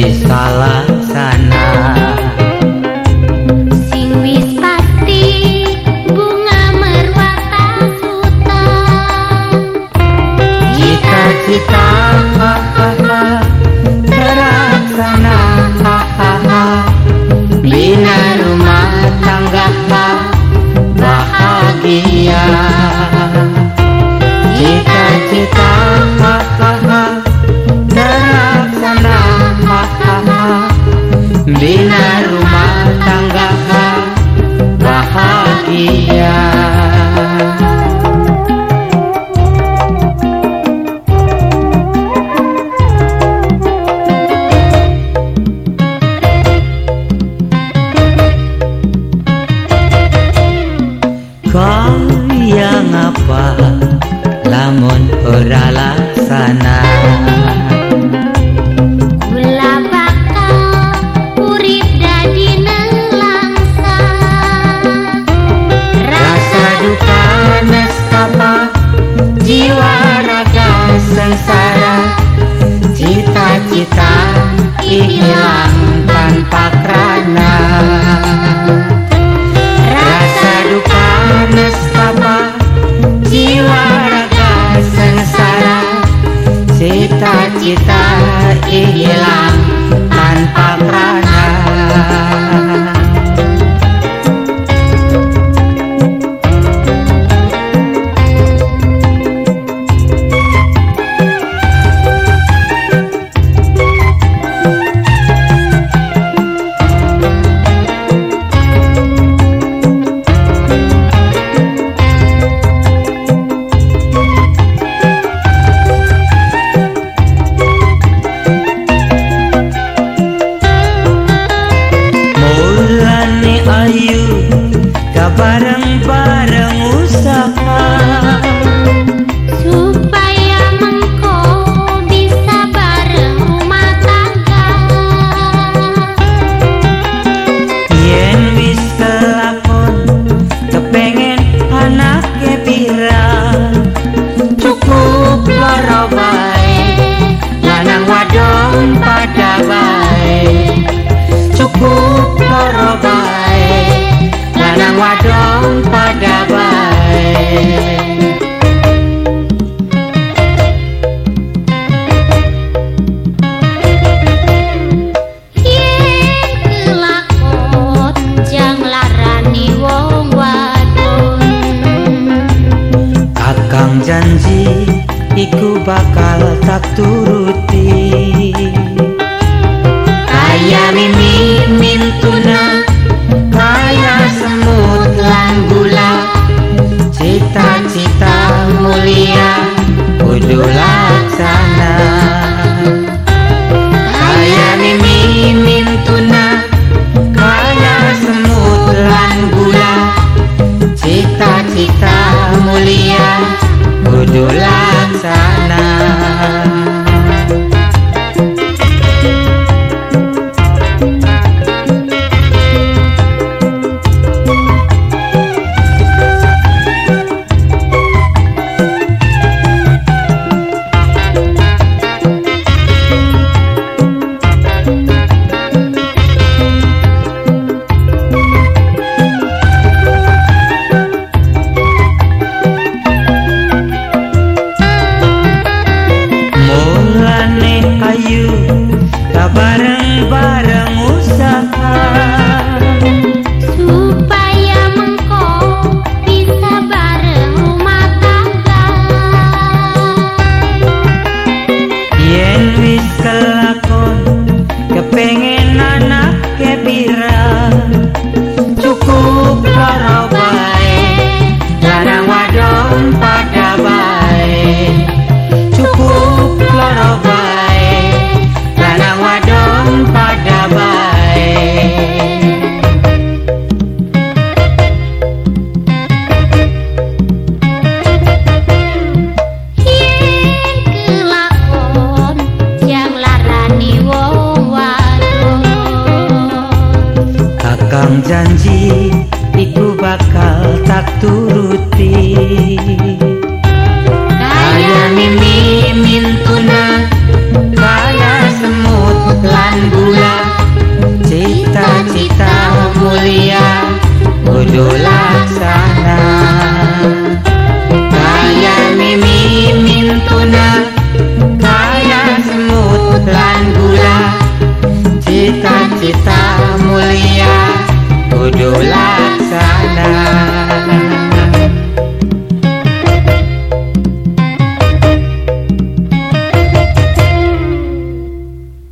di salah sana. dia Kau yang apa? Lamun ora laksana. sengsara Cita-cita hilang tanpa kerana. Rasa duka nestapa Jiwa raga sengsara. Cita-cita hilang tak turuti. Ayam 感情